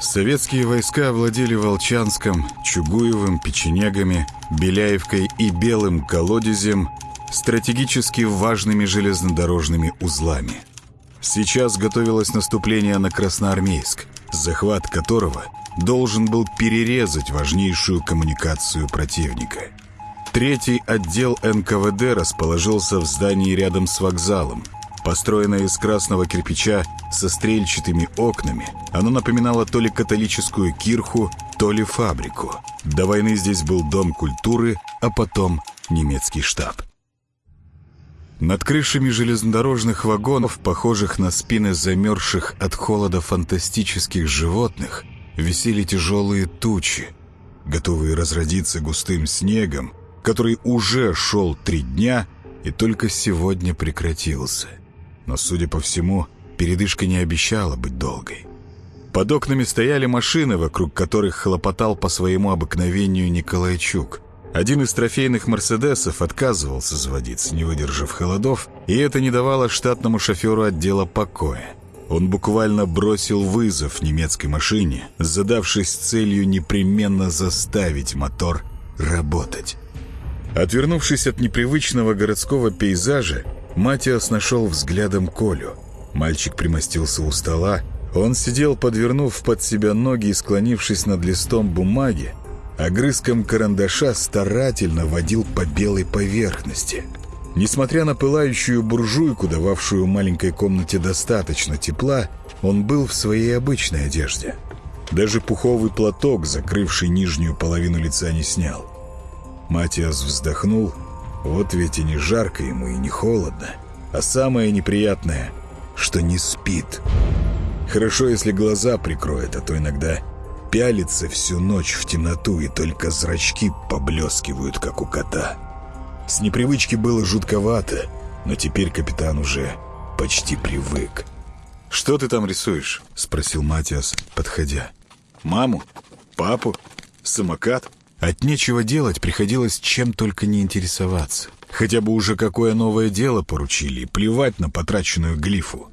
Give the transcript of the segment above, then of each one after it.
Советские войска овладели Волчанском, Чугуевым, Печенегами, Беляевкой и Белым колодезем, стратегически важными железнодорожными узлами. Сейчас готовилось наступление на Красноармейск, захват которого должен был перерезать важнейшую коммуникацию противника. Третий отдел НКВД расположился в здании рядом с вокзалом – Построенное из красного кирпича со стрельчатыми окнами, оно напоминало то ли католическую кирху, то ли фабрику. До войны здесь был дом культуры, а потом немецкий штаб. Над крышами железнодорожных вагонов, похожих на спины замерзших от холода фантастических животных, висели тяжелые тучи, готовые разродиться густым снегом, который уже шел три дня и только сегодня прекратился но, судя по всему, передышка не обещала быть долгой. Под окнами стояли машины, вокруг которых хлопотал по своему обыкновению Николайчук. Один из трофейных «Мерседесов» отказывался заводиться, не выдержав холодов, и это не давало штатному шоферу отдела покоя. Он буквально бросил вызов немецкой машине, задавшись целью непременно заставить мотор работать. Отвернувшись от непривычного городского пейзажа, Матиас нашел взглядом Колю. Мальчик примостился у стола. Он сидел, подвернув под себя ноги и склонившись над листом бумаги, огрызком карандаша старательно водил по белой поверхности. Несмотря на пылающую буржуйку, дававшую маленькой комнате достаточно тепла, он был в своей обычной одежде. Даже пуховый платок, закрывший нижнюю половину лица, не снял. Матиас вздохнул вот ведь и не жарко ему, и не холодно. А самое неприятное, что не спит. Хорошо, если глаза прикроет, а то иногда пялится всю ночь в темноту, и только зрачки поблескивают, как у кота. С непривычки было жутковато, но теперь капитан уже почти привык. «Что ты там рисуешь?» — спросил Матиас, подходя. «Маму? Папу? Самокат?» От нечего делать приходилось чем только не интересоваться. Хотя бы уже какое новое дело поручили, плевать на потраченную глифу.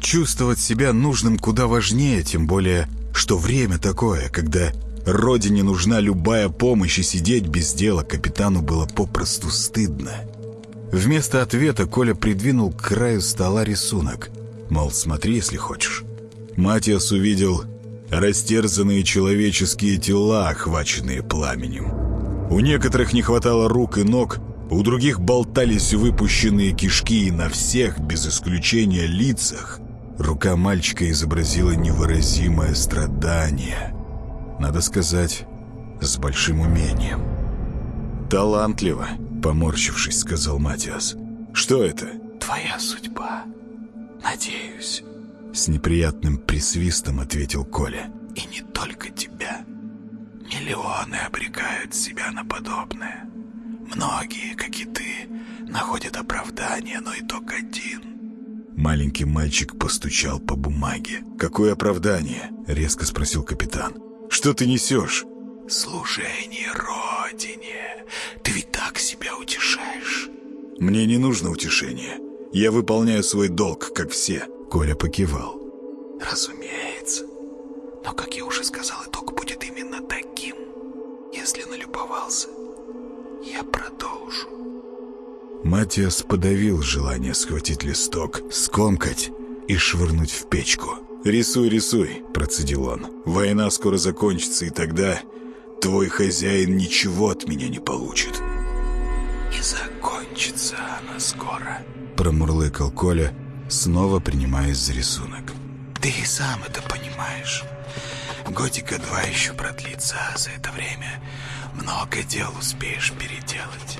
Чувствовать себя нужным куда важнее, тем более, что время такое, когда родине нужна любая помощь, и сидеть без дела капитану было попросту стыдно. Вместо ответа Коля придвинул к краю стола рисунок. Мол, смотри, если хочешь. Матиас увидел растерзанные человеческие тела, охваченные пламенем. У некоторых не хватало рук и ног, у других болтались выпущенные кишки, и на всех, без исключения лицах, рука мальчика изобразила невыразимое страдание. Надо сказать, с большим умением. «Талантливо», — поморщившись, сказал Матиас. «Что это?» «Твоя судьба. Надеюсь». С неприятным присвистом ответил Коля. «И не только тебя. Миллионы обрекают себя на подобное. Многие, как и ты, находят оправдание, но итог один». Маленький мальчик постучал по бумаге. «Какое оправдание?» — резко спросил капитан. «Что ты несешь?» «Служение Родине. Ты ведь так себя утешаешь». «Мне не нужно утешение. Я выполняю свой долг, как все». Коля покивал. «Разумеется. Но, как я уже сказал, итог будет именно таким. Если налюбовался, я продолжу». Матиас подавил желание схватить листок, скомкать и швырнуть в печку. «Рисуй, рисуй», — процедил он. «Война скоро закончится, и тогда твой хозяин ничего от меня не получит». «Не закончится она скоро», — промурлыкал Коля, снова принимаясь за рисунок. «Ты и сам это понимаешь. Годика два еще продлится, а за это время много дел успеешь переделать.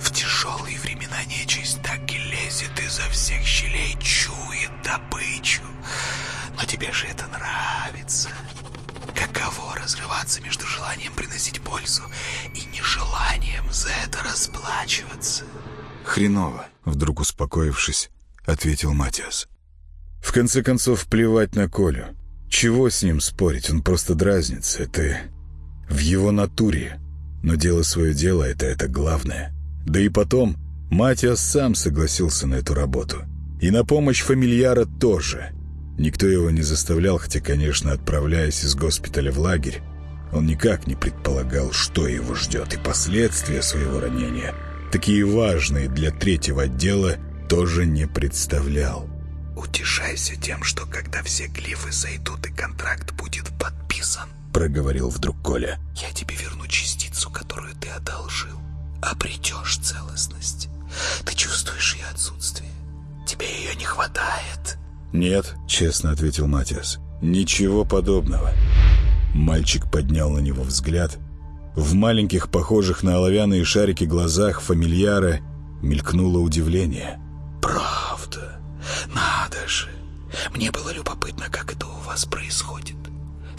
В тяжелые времена нечисть так и лезет изо всех щелей, чует добычу. Но тебе же это нравится. Каково разрываться между желанием приносить пользу и нежеланием за это расплачиваться?» «Хреново», — вдруг успокоившись, — ответил Матиас. «В конце концов, плевать на Колю. Чего с ним спорить, он просто дразнится. Это в его натуре. Но дело свое дело, это это главное. Да и потом, Матиас сам согласился на эту работу. И на помощь фамильяра тоже. Никто его не заставлял, хотя, конечно, отправляясь из госпиталя в лагерь, он никак не предполагал, что его ждет, и последствия своего ранения, такие важные для третьего отдела, тоже не представлял. «Утешайся тем, что когда все глифы зайдут и контракт будет подписан», — проговорил вдруг Коля. «Я тебе верну частицу, которую ты одолжил. Обретешь целостность. Ты чувствуешь ее отсутствие. Тебе ее не хватает». «Нет», — честно ответил Матиас. «Ничего подобного». Мальчик поднял на него взгляд. В маленьких, похожих на оловянные шарики глазах фамильяра мелькнуло удивление. «Правда? Надо же! Мне было любопытно, как это у вас происходит.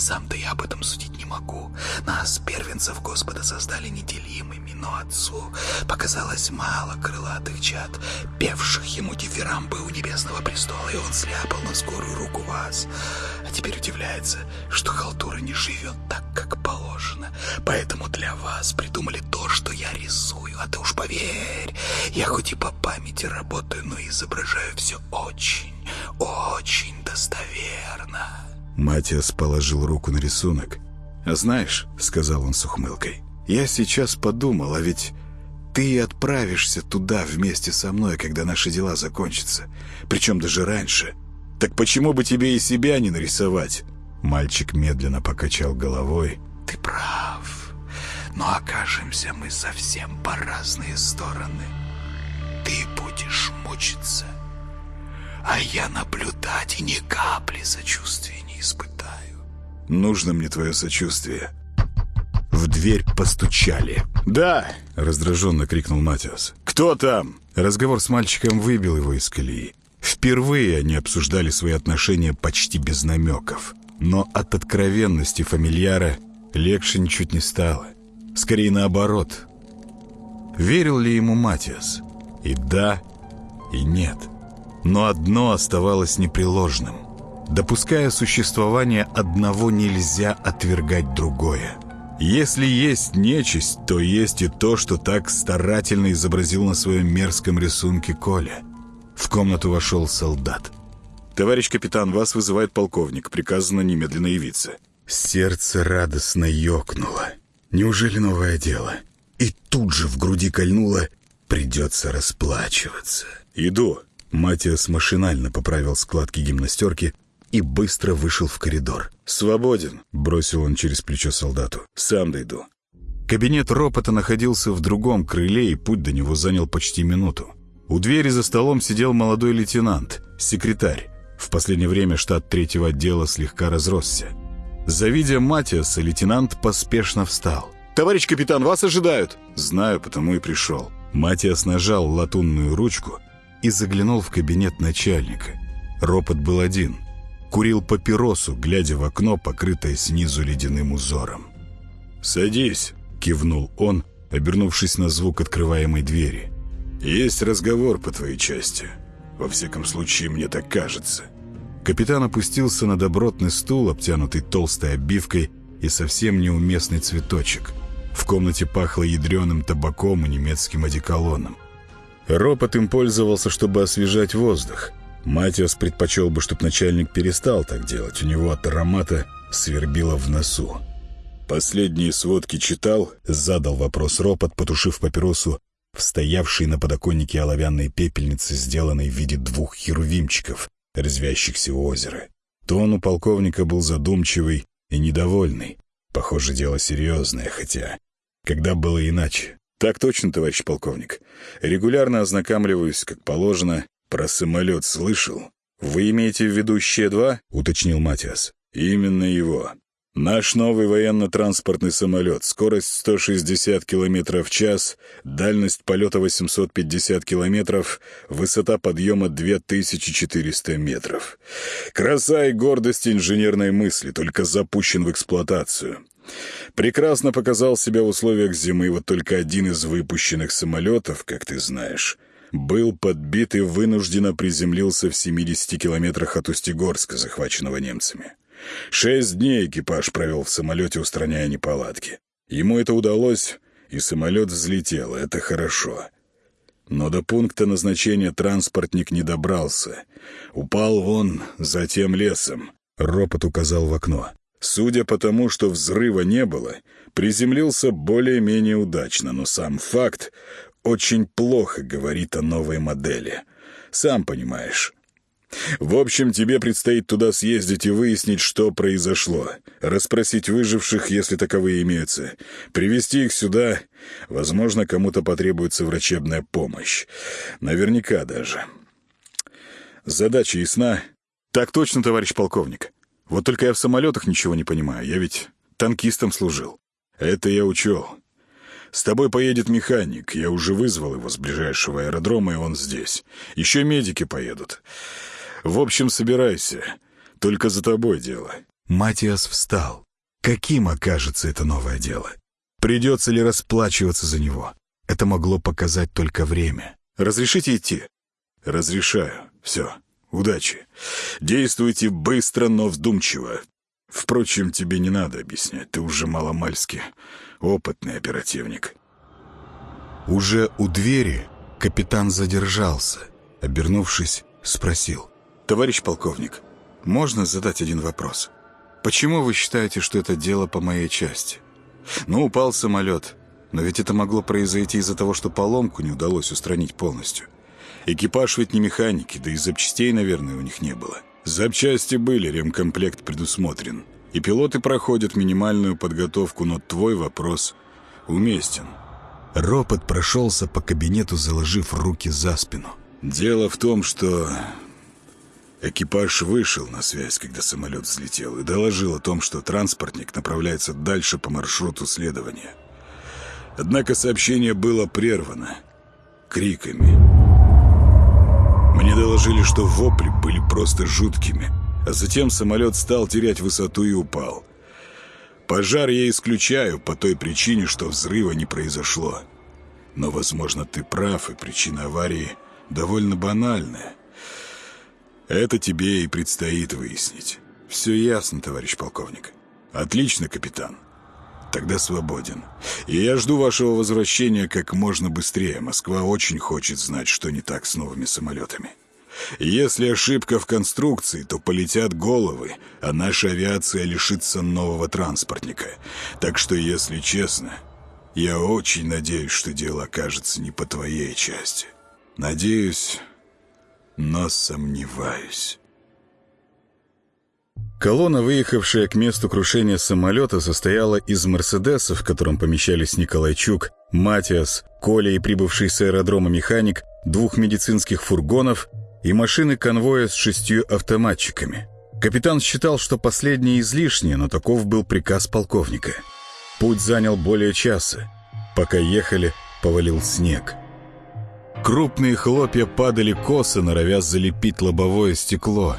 Сам-то я об этом судить не могу. Нас, первенцев Господа, создали неделимыми, но отцу показалось мало крылатых чад, певших ему дифирамбы у небесного престола, и он сляпал на скорую руку вас. А теперь удивляется, что халтура не живет так, как положено. Поэтому для вас придумали то, что я рисую. А ты уж поверь, я хоть и по памяти работаю, но изображаю все очень, очень достоверно. Матиас положил руку на рисунок. «А знаешь», — сказал он с ухмылкой, — «я сейчас подумал, а ведь ты отправишься туда вместе со мной, когда наши дела закончатся, причем даже раньше. Так почему бы тебе и себя не нарисовать?» Мальчик медленно покачал головой. «Ты прав, но окажемся мы совсем по разные стороны. Ты будешь мучиться, а я наблюдать и ни капли сочувствия испытаю. Нужно мне твое сочувствие. В дверь постучали. «Да!» — раздраженно крикнул Матиас. «Кто там?» Разговор с мальчиком выбил его из колеи. Впервые они обсуждали свои отношения почти без намеков. Но от откровенности фамильяра легче ничуть не стало. Скорее наоборот. Верил ли ему Матиас? И да, и нет. Но одно оставалось непреложным. Допуская существование одного, нельзя отвергать другое. Если есть нечисть, то есть и то, что так старательно изобразил на своем мерзком рисунке Коля. В комнату вошел солдат. «Товарищ капитан, вас вызывает полковник. Приказано немедленно явиться». Сердце радостно ёкнуло. Неужели новое дело? И тут же в груди кольнуло «придется расплачиваться». «Иду». Матиас машинально поправил складки гимнастерки и быстро вышел в коридор. «Свободен», — бросил он через плечо солдату. «Сам дойду». Кабинет ропота находился в другом крыле, и путь до него занял почти минуту. У двери за столом сидел молодой лейтенант, секретарь. В последнее время штат третьего отдела слегка разросся. Завидя Матиаса, лейтенант поспешно встал. «Товарищ капитан, вас ожидают!» «Знаю, потому и пришел». Матиас нажал латунную ручку и заглянул в кабинет начальника. Ропот был один. Курил папиросу, глядя в окно, покрытое снизу ледяным узором. «Садись», — кивнул он, обернувшись на звук открываемой двери. «Есть разговор по твоей части. Во всяком случае, мне так кажется». Капитан опустился на добротный стул, обтянутый толстой обивкой и совсем неуместный цветочек. В комнате пахло ядреным табаком и немецким одеколоном. Ропот им пользовался, чтобы освежать воздух. Матиас предпочел бы, чтобы начальник перестал так делать. У него от аромата свербило в носу. «Последние сводки читал?» — задал вопрос Ропот, потушив папиросу в на подоконнике оловянной пепельнице, сделанной в виде двух херувимчиков, резвящихся у озера. Тон у полковника был задумчивый и недовольный. Похоже, дело серьезное, хотя... Когда было иначе? Так точно, товарищ полковник. Регулярно ознакомливаюсь, как положено. Про самолет слышал. Вы имеете в виду Ще-2? Уточнил Матиас. Именно его. Наш новый военно-транспортный самолет. Скорость 160 км в час, дальность полета 850 км, высота подъема 2400 метров. Краса и гордость инженерной мысли, только запущен в эксплуатацию. Прекрасно показал себя в условиях зимы, вот только один из выпущенных самолетов, как ты знаешь, был подбит и вынужденно приземлился в 70 километрах от Устигорска, захваченного немцами. Шесть дней экипаж провел в самолете, устраняя неполадки. Ему это удалось, и самолет взлетел, это хорошо. Но до пункта назначения транспортник не добрался. Упал вон за тем лесом. Ропот указал в окно. Судя по тому, что взрыва не было, приземлился более-менее удачно, но сам факт очень плохо говорит о новой модели. Сам понимаешь. В общем, тебе предстоит туда съездить и выяснить, что произошло. Расспросить выживших, если таковые имеются. Привести их сюда. Возможно, кому-то потребуется врачебная помощь. Наверняка даже. Задача ясна? Так точно, товарищ полковник. Вот только я в самолетах ничего не понимаю. Я ведь танкистом служил. Это я учел. С тобой поедет механик. Я уже вызвал его с ближайшего аэродрома, и он здесь. Еще медики поедут. В общем, собирайся. Только за тобой дело». Матиас встал. Каким окажется это новое дело? Придется ли расплачиваться за него? Это могло показать только время. «Разрешите идти?» «Разрешаю. Все. Удачи. Действуйте быстро, но вдумчиво. Впрочем, тебе не надо объяснять. Ты уже маломальски опытный оперативник». Уже у двери капитан задержался. Обернувшись, спросил. «Товарищ полковник, можно задать один вопрос? Почему вы считаете, что это дело по моей части? Ну, упал самолет, но ведь это могло произойти из-за того, что поломку не удалось устранить полностью. Экипаж ведь не механики, да и запчастей, наверное, у них не было. Запчасти были, ремкомплект предусмотрен. И пилоты проходят минимальную подготовку, но твой вопрос уместен». Ропот прошелся по кабинету, заложив руки за спину. «Дело в том, что Экипаж вышел на связь, когда самолет взлетел, и доложил о том, что транспортник направляется дальше по маршруту следования. Однако сообщение было прервано криками. Мне доложили, что вопли были просто жуткими, а затем самолет стал терять высоту и упал. Пожар я исключаю по той причине, что взрыва не произошло. Но, возможно, ты прав, и причина аварии довольно банальная. Это тебе и предстоит выяснить. Все ясно, товарищ полковник. Отлично, капитан. Тогда свободен. И я жду вашего возвращения как можно быстрее. Москва очень хочет знать, что не так с новыми самолетами. Если ошибка в конструкции, то полетят головы, а наша авиация лишится нового транспортника. Так что, если честно, я очень надеюсь, что дело окажется не по твоей части. Надеюсь, но сомневаюсь. Колонна, выехавшая к месту крушения самолета, состояла из «Мерседеса», в котором помещались Николайчук, Матиас, Коля и прибывший с аэродрома механик, двух медицинских фургонов и машины конвоя с шестью автоматчиками. Капитан считал, что последнее излишнее, но таков был приказ полковника. Путь занял более часа. Пока ехали, повалил снег. Крупные хлопья падали косо, норовя залепить лобовое стекло.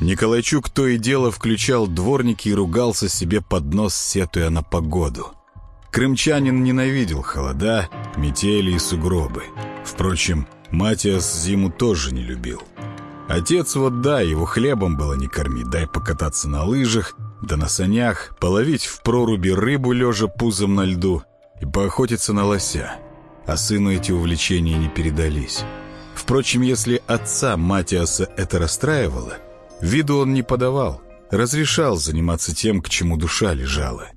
Николайчук то и дело включал дворники и ругался себе под нос, сетуя на погоду. Крымчанин ненавидел холода, метели и сугробы. Впрочем, Матиас зиму тоже не любил. Отец вот да, его хлебом было не кормить, дай покататься на лыжах, да на санях, половить в проруби рыбу, лежа пузом на льду, и поохотиться на лося а сыну эти увлечения не передались. Впрочем, если отца Матиаса это расстраивало, виду он не подавал, разрешал заниматься тем, к чему душа лежала.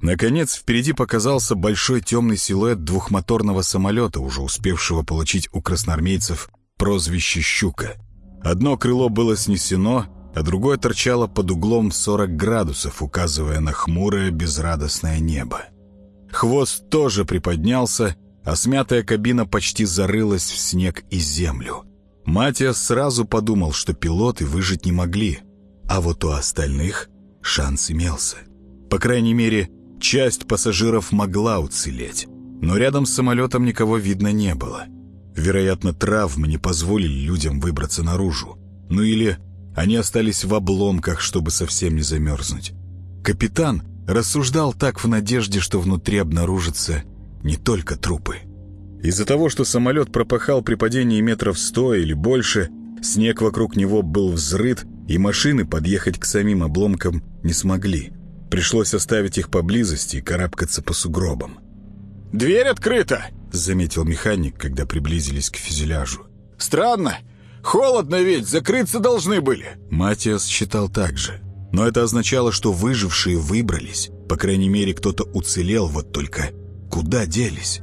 Наконец, впереди показался большой темный силуэт двухмоторного самолета, уже успевшего получить у красноармейцев прозвище «Щука». Одно крыло было снесено, а другое торчало под углом 40 градусов, указывая на хмурое безрадостное небо. Хвост тоже приподнялся, а смятая кабина почти зарылась в снег и землю. Матиас сразу подумал, что пилоты выжить не могли, а вот у остальных шанс имелся. По крайней мере, часть пассажиров могла уцелеть, но рядом с самолетом никого видно не было. Вероятно, травмы не позволили людям выбраться наружу. Ну или они остались в обломках, чтобы совсем не замерзнуть. Капитан Рассуждал так в надежде, что внутри обнаружатся не только трупы. Из-за того, что самолет пропахал при падении метров сто или больше, снег вокруг него был взрыт, и машины подъехать к самим обломкам не смогли. Пришлось оставить их поблизости и карабкаться по сугробам. «Дверь открыта!» заметил механик, когда приблизились к фюзеляжу. «Странно. Холодно ведь, закрыться должны были». Матиас считал так же. Но это означало, что выжившие выбрались. По крайней мере, кто-то уцелел, вот только куда делись?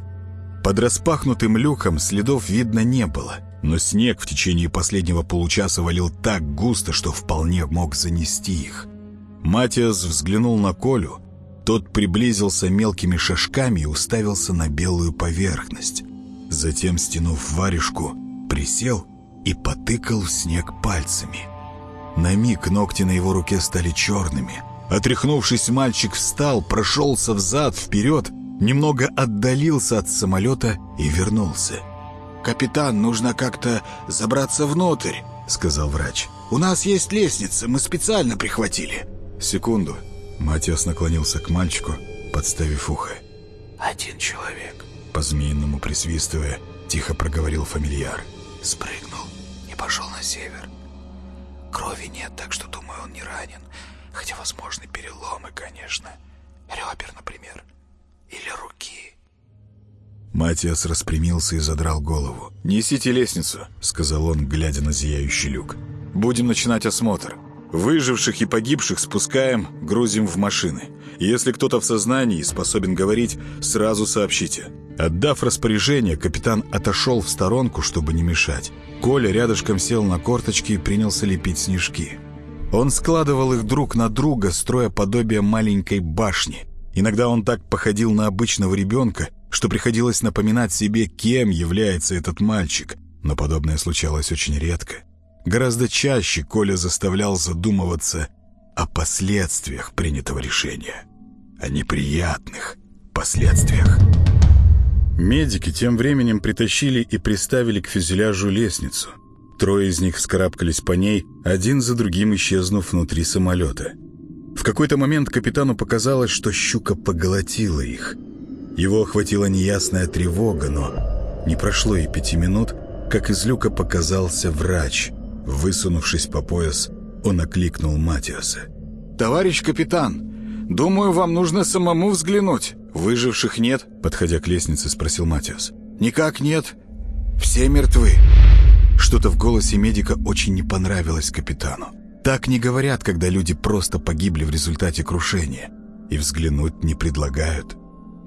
Под распахнутым люком следов видно не было, но снег в течение последнего получаса валил так густо, что вполне мог занести их. Матиас взглянул на Колю. Тот приблизился мелкими шажками и уставился на белую поверхность. Затем, стянув варежку, присел и потыкал в снег пальцами. На миг ногти на его руке стали черными. Отряхнувшись, мальчик встал, прошелся взад-вперед, немного отдалился от самолета и вернулся. «Капитан, нужно как-то забраться внутрь», — сказал врач. «У нас есть лестница, мы специально прихватили». «Секунду». Матиас наклонился к мальчику, подставив ухо. «Один человек», — по-змеиному присвистывая, тихо проговорил фамильяр. «Спрыгнул и пошел на север. Крови нет, так что, думаю, он не ранен. Хотя возможны переломы, конечно. Ребер, например. Или руки». Матиас распрямился и задрал голову. «Несите лестницу», — сказал он, глядя на зияющий люк. «Будем начинать осмотр. Выживших и погибших спускаем, грузим в машины. Если кто-то в сознании способен говорить, сразу сообщите». Отдав распоряжение, капитан отошел в сторонку, чтобы не мешать. Коля рядышком сел на корточки и принялся лепить снежки. Он складывал их друг на друга, строя подобие маленькой башни. Иногда он так походил на обычного ребенка, что приходилось напоминать себе, кем является этот мальчик. Но подобное случалось очень редко. Гораздо чаще Коля заставлял задумываться о последствиях принятого решения. О неприятных последствиях. Медики тем временем притащили и приставили к фюзеляжу лестницу. Трое из них вскарабкались по ней, один за другим исчезнув внутри самолета. В какой-то момент капитану показалось, что щука поглотила их. Его охватила неясная тревога, но не прошло и пяти минут, как из люка показался врач. Высунувшись по пояс, он окликнул Матиаса. «Товарищ капитан, думаю, вам нужно самому взглянуть». «Выживших нет?» — подходя к лестнице, спросил Матиас. «Никак нет. Все мертвы». Что-то в голосе медика очень не понравилось капитану. Так не говорят, когда люди просто погибли в результате крушения. И взглянуть не предлагают.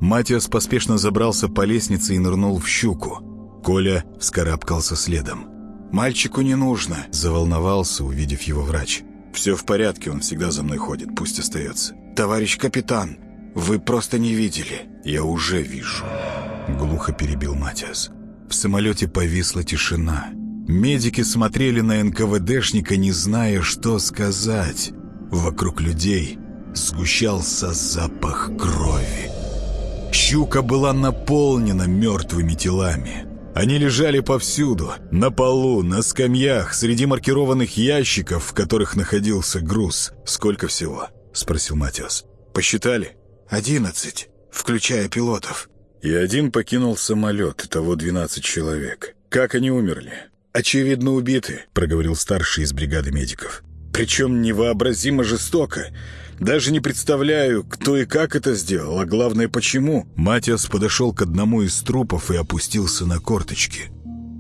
Матиас поспешно забрался по лестнице и нырнул в щуку. Коля вскарабкался следом. «Мальчику не нужно», — заволновался, увидев его врач. «Все в порядке, он всегда за мной ходит, пусть остается». «Товарищ капитан, вы просто не видели». «Я уже вижу», — глухо перебил Матиас. В самолете повисла тишина. Медики смотрели на НКВДшника, не зная, что сказать. Вокруг людей сгущался запах крови. Щука была наполнена мертвыми телами. Они лежали повсюду, на полу, на скамьях, среди маркированных ящиков, в которых находился груз. «Сколько всего?» — спросил Матиас. «Посчитали?» «Одиннадцать, включая пилотов». И один покинул самолет, того двенадцать человек. Как они умерли? «Очевидно, убиты», — проговорил старший из бригады медиков. «Причем невообразимо жестоко. Даже не представляю, кто и как это сделал, а главное, почему». Матиас подошел к одному из трупов и опустился на корточки.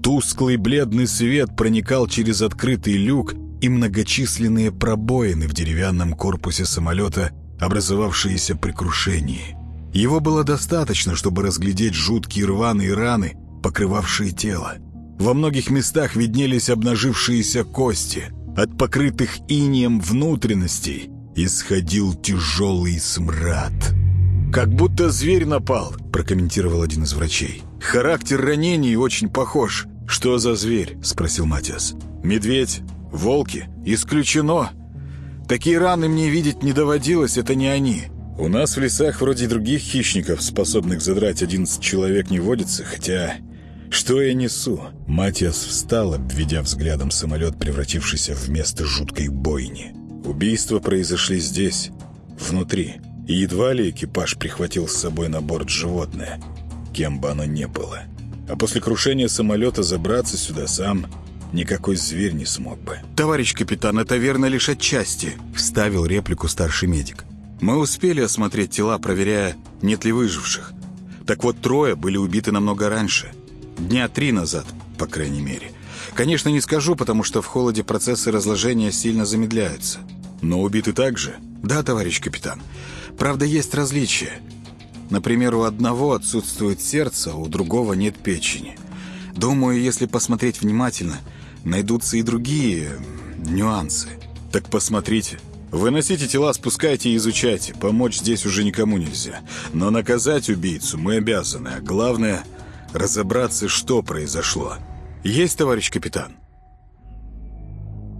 Тусклый бледный свет проникал через открытый люк и многочисленные пробоины в деревянном корпусе самолета, образовавшиеся при крушении. Его было достаточно, чтобы разглядеть жуткие рваные раны, покрывавшие тело. Во многих местах виднелись обнажившиеся кости. От покрытых инием внутренностей исходил тяжелый смрад. «Как будто зверь напал», — прокомментировал один из врачей. «Характер ранений очень похож». «Что за зверь?» — спросил Матиас. «Медведь? Волки? Исключено. Такие раны мне видеть не доводилось, это не они. У нас в лесах вроде других хищников, способных задрать 11 человек, не водится, хотя «Что я несу?» Матиас встал, обведя взглядом самолет, превратившийся в место жуткой бойни. Убийства произошли здесь, внутри. И едва ли экипаж прихватил с собой на борт животное, кем бы оно ни было. А после крушения самолета забраться сюда сам никакой зверь не смог бы. «Товарищ капитан, это верно лишь отчасти», — вставил реплику старший медик. «Мы успели осмотреть тела, проверяя, нет ли выживших. Так вот, трое были убиты намного раньше. Дня три назад, по крайней мере. Конечно, не скажу, потому что в холоде процессы разложения сильно замедляются. Но убиты также? Да, товарищ капитан. Правда, есть различия. Например, у одного отсутствует сердце, у другого нет печени. Думаю, если посмотреть внимательно, найдутся и другие нюансы. Так посмотрите. Выносите тела, спускайте и изучайте. Помочь здесь уже никому нельзя. Но наказать убийцу мы обязаны. А главное — разобраться, что произошло. Есть, товарищ капитан?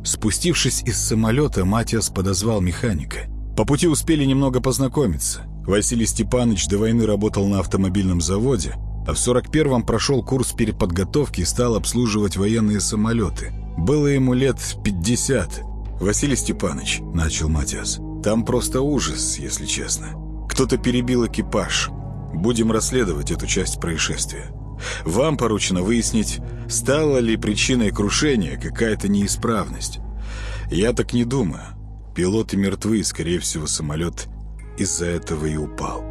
Спустившись из самолета, Матиас подозвал механика. По пути успели немного познакомиться. Василий Степанович до войны работал на автомобильном заводе, а в 41-м прошел курс переподготовки и стал обслуживать военные самолеты. Было ему лет 50. «Василий Степанович», — начал Матиас, — «там просто ужас, если честно. Кто-то перебил экипаж. Будем расследовать эту часть происшествия. Вам поручено выяснить, стала ли причиной крушения какая-то неисправность. Я так не думаю. Пилоты мертвы, скорее всего, самолет из-за этого и упал.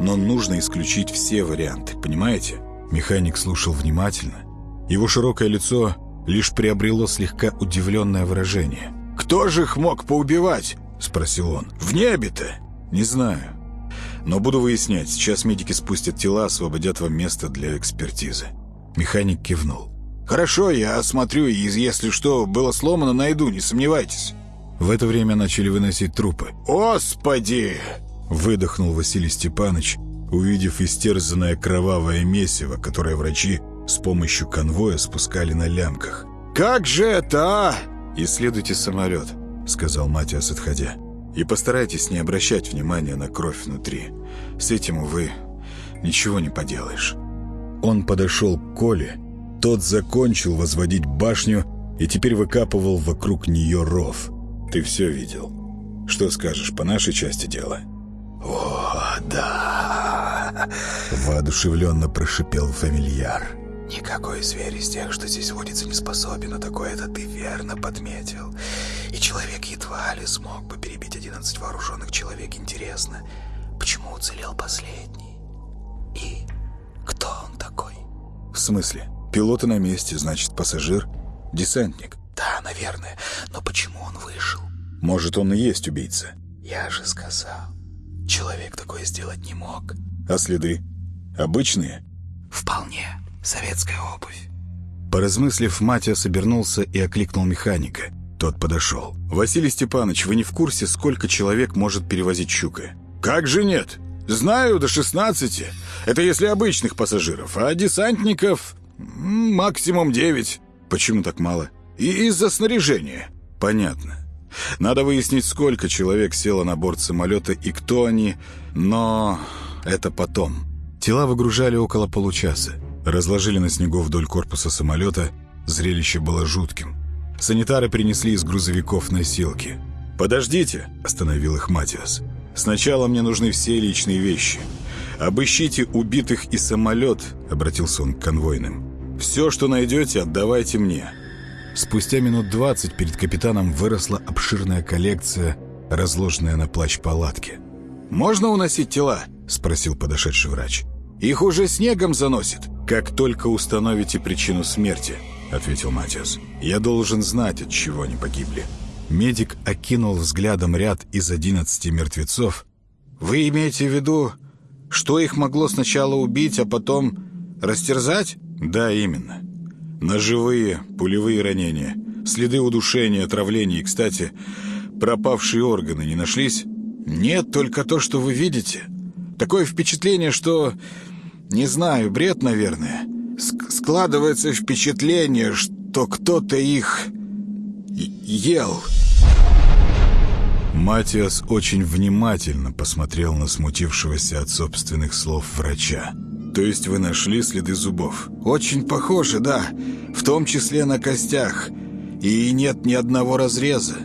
Но нужно исключить все варианты, понимаете? Механик слушал внимательно. Его широкое лицо лишь приобрело слегка удивленное выражение. «Кто же их мог поубивать?» — спросил он. «В небе-то?» «Не знаю. Но буду выяснять. Сейчас медики спустят тела, освободят вам место для экспертизы». Механик кивнул. «Хорошо, я осмотрю, и если что было сломано, найду, не сомневайтесь». В это время начали выносить трупы. «Господи!» — выдохнул Василий Степанович, увидев истерзанное кровавое месиво, которое врачи с помощью конвоя спускали на лямках. «Как же это, а?» «Исследуйте самолет», — сказал Матиас, отходя. «И постарайтесь не обращать внимания на кровь внутри. С этим, увы, ничего не поделаешь». Он подошел к Коле. Тот закончил возводить башню и теперь выкапывал вокруг нее ров. «Ты все видел. Что скажешь по нашей части дела?» «О, да!» — воодушевленно прошипел фамильяр. Никакой зверь из тех, что здесь водится, не способен на такое, это ты верно подметил. И человек едва ли смог бы перебить одиннадцать вооруженных человек. Интересно, почему уцелел последний? И кто он такой? В смысле? Пилоты на месте, значит, пассажир? Десантник? Да, наверное. Но почему он вышел? Может, он и есть убийца? Я же сказал. Человек такое сделать не мог. А следы? Обычные? Вполне. Советская обувь. Поразмыслив, Матиас обернулся и окликнул механика. Тот подошел. «Василий Степанович, вы не в курсе, сколько человек может перевозить щука?» «Как же нет? Знаю, до 16. Это если обычных пассажиров, а десантников максимум 9. Почему так мало?» И «Из-за снаряжения». «Понятно. Надо выяснить, сколько человек село на борт самолета и кто они, но это потом». Тела выгружали около получаса. Разложили на снегу вдоль корпуса самолета. Зрелище было жутким. Санитары принесли из грузовиков носилки. «Подождите!» – остановил их Матиас. «Сначала мне нужны все личные вещи. Обыщите убитых и самолет», – обратился он к конвойным. «Все, что найдете, отдавайте мне». Спустя минут двадцать перед капитаном выросла обширная коллекция, разложенная на плащ-палатке. «Можно уносить тела?» – спросил подошедший врач. «Их уже снегом заносит». «Как только установите причину смерти», — ответил Матиас, — «я должен знать, от чего они погибли». Медик окинул взглядом ряд из одиннадцати мертвецов. «Вы имеете в виду, что их могло сначала убить, а потом растерзать?» «Да, именно. Ножевые, пулевые ранения, следы удушения, отравления и, кстати, пропавшие органы не нашлись?» «Нет, только то, что вы видите. Такое впечатление, что не знаю, бред, наверное. Ск складывается впечатление, что кто-то их ел. Матиас очень внимательно посмотрел на смутившегося от собственных слов врача. То есть вы нашли следы зубов? Очень похоже, да. В том числе на костях. И нет ни одного разреза.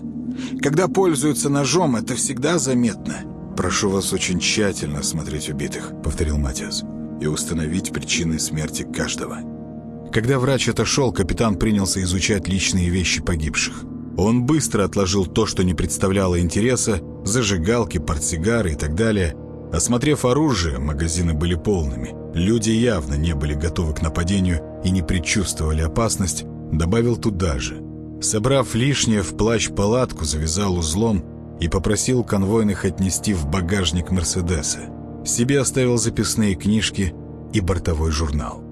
Когда пользуются ножом, это всегда заметно. Прошу вас очень тщательно осмотреть убитых, повторил Матиас и установить причины смерти каждого. Когда врач отошел, капитан принялся изучать личные вещи погибших. Он быстро отложил то, что не представляло интереса, зажигалки, портсигары и так далее. Осмотрев оружие, магазины были полными. Люди явно не были готовы к нападению и не предчувствовали опасность, добавил туда же. Собрав лишнее в плащ-палатку, завязал узлом и попросил конвойных отнести в багажник Мерседеса. Себе оставил записные книжки и бортовой журнал.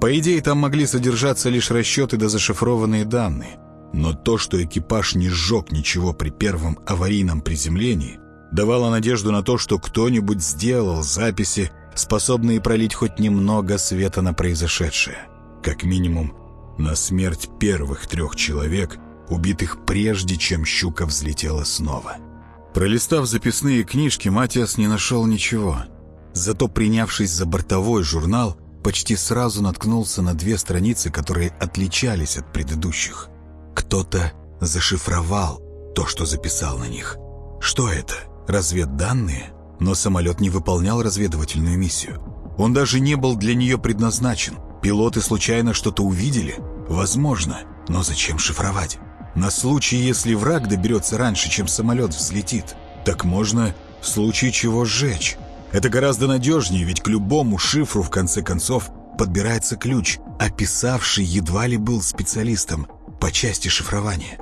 По идее, там могли содержаться лишь расчеты да зашифрованные данные. Но то, что экипаж не сжег ничего при первом аварийном приземлении, давало надежду на то, что кто-нибудь сделал записи, способные пролить хоть немного света на произошедшее. Как минимум, на смерть первых трех человек, убитых прежде, чем щука взлетела снова. Пролистав записные книжки, Матиас не нашел ничего. Зато, принявшись за бортовой журнал, почти сразу наткнулся на две страницы, которые отличались от предыдущих. Кто-то зашифровал то, что записал на них. Что это? Разведданные? Но самолет не выполнял разведывательную миссию. Он даже не был для нее предназначен. Пилоты случайно что-то увидели? Возможно. Но зачем шифровать? На случай, если враг доберется раньше, чем самолет взлетит. Так можно в случае чего сжечь. Это гораздо надежнее, ведь к любому шифру, в конце концов, подбирается ключ, а писавший едва ли был специалистом по части шифрования.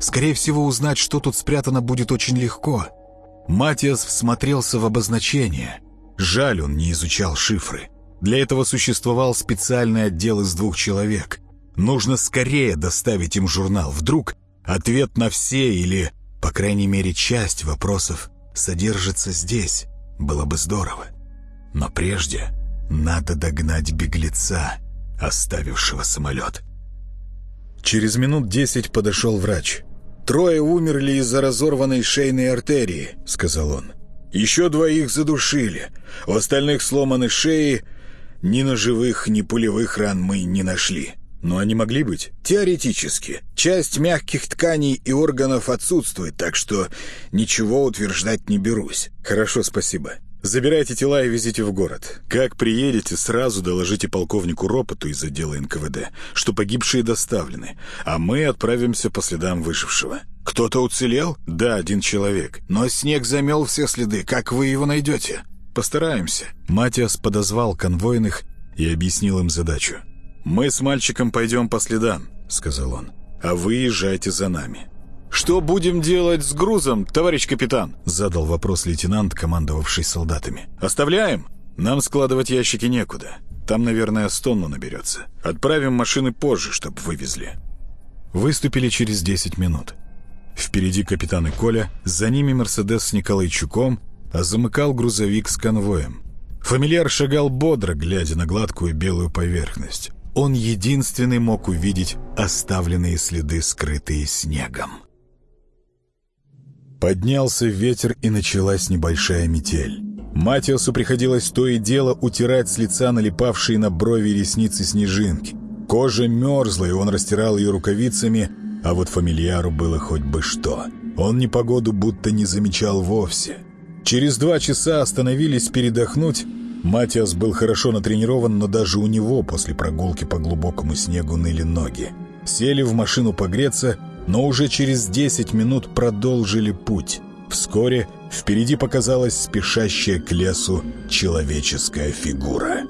Скорее всего, узнать, что тут спрятано, будет очень легко. Матиас всмотрелся в обозначение. Жаль, он не изучал шифры. Для этого существовал специальный отдел из двух человек. Нужно скорее доставить им журнал. Вдруг ответ на все или, по крайней мере, часть вопросов содержится здесь. Было бы здорово. Но прежде надо догнать беглеца, оставившего самолет. Через минут десять подошел врач. «Трое умерли из-за разорванной шейной артерии», — сказал он. «Еще двоих задушили. У остальных сломаны шеи. Ни ножевых, ни пулевых ран мы не нашли». Но они могли быть? Теоретически. Часть мягких тканей и органов отсутствует, так что ничего утверждать не берусь. Хорошо, спасибо. Забирайте тела и везите в город. Как приедете, сразу доложите полковнику Ропоту из отдела НКВД, что погибшие доставлены, а мы отправимся по следам выжившего. Кто-то уцелел? Да, один человек. Но снег замел все следы. Как вы его найдете? Постараемся. Матиас подозвал конвойных и объяснил им задачу. «Мы с мальчиком пойдем по следам», — сказал он. «А вы езжайте за нами». «Что будем делать с грузом, товарищ капитан?» — задал вопрос лейтенант, командовавший солдатами. «Оставляем? Нам складывать ящики некуда. Там, наверное, с наберется. Отправим машины позже, чтобы вывезли». Выступили через 10 минут. Впереди капитан и Коля, за ними Мерседес с Николайчуком, а замыкал грузовик с конвоем. Фамильяр шагал бодро, глядя на гладкую белую поверхность он единственный мог увидеть оставленные следы, скрытые снегом. Поднялся ветер, и началась небольшая метель. Матиосу приходилось то и дело утирать с лица налипавшие на брови и ресницы снежинки. Кожа мерзла, и он растирал ее рукавицами, а вот фамильяру было хоть бы что. Он непогоду будто не замечал вовсе. Через два часа остановились передохнуть, Матиас был хорошо натренирован, но даже у него после прогулки по глубокому снегу ныли ноги. Сели в машину погреться, но уже через 10 минут продолжили путь. Вскоре впереди показалась спешащая к лесу человеческая фигура.